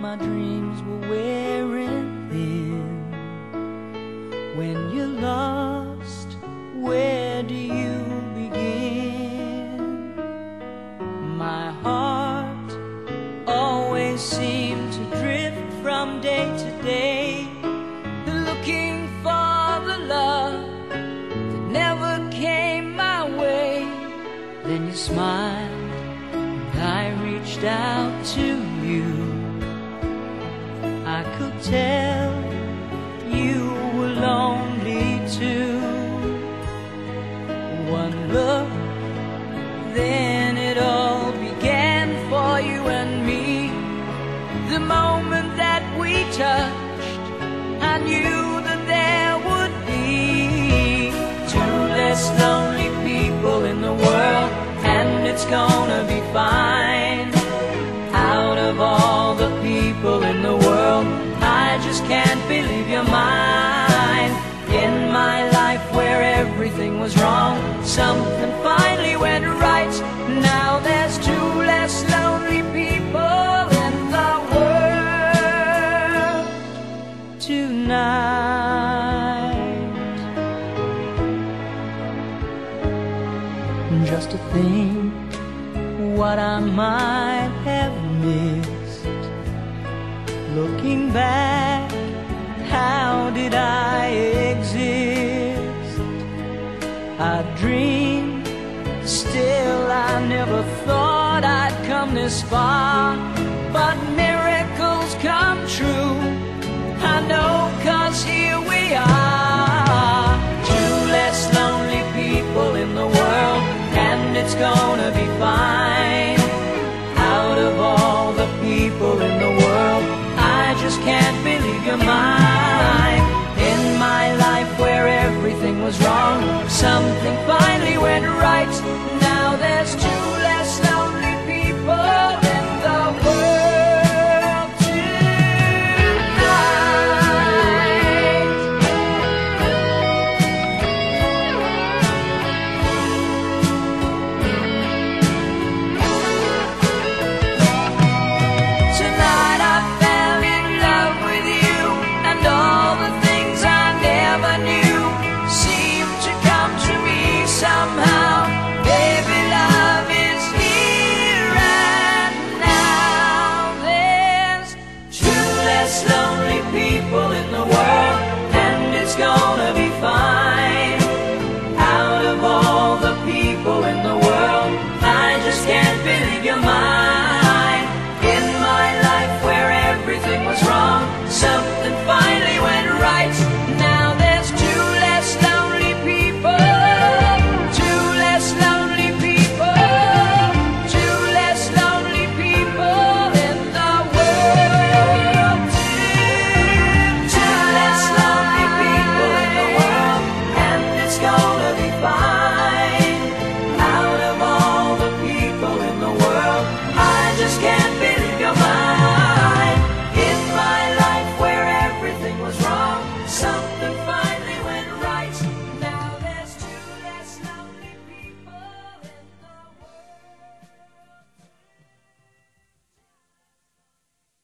my dreams were wearing thin. When you're lost, where do you begin? My heart always seemed to drift from day to day, looking for the love that never came my way. Then you smiled, and I reached out to you. Tell you were lonely too. One look, then it all began for you and me. The moment that we touched, I knew that there wrong, something finally went right. Now there's two less lonely people in the world tonight. Just to think what I might have missed. Looking back, how did I? I dreamed, still I never thought I'd come this far. But miracles come true. I know, cause here we are. Two less lonely people in the world, and it's gonna be fine. Out of all the people in the world, I just can't believe you're mine. finally went right. Now there's two.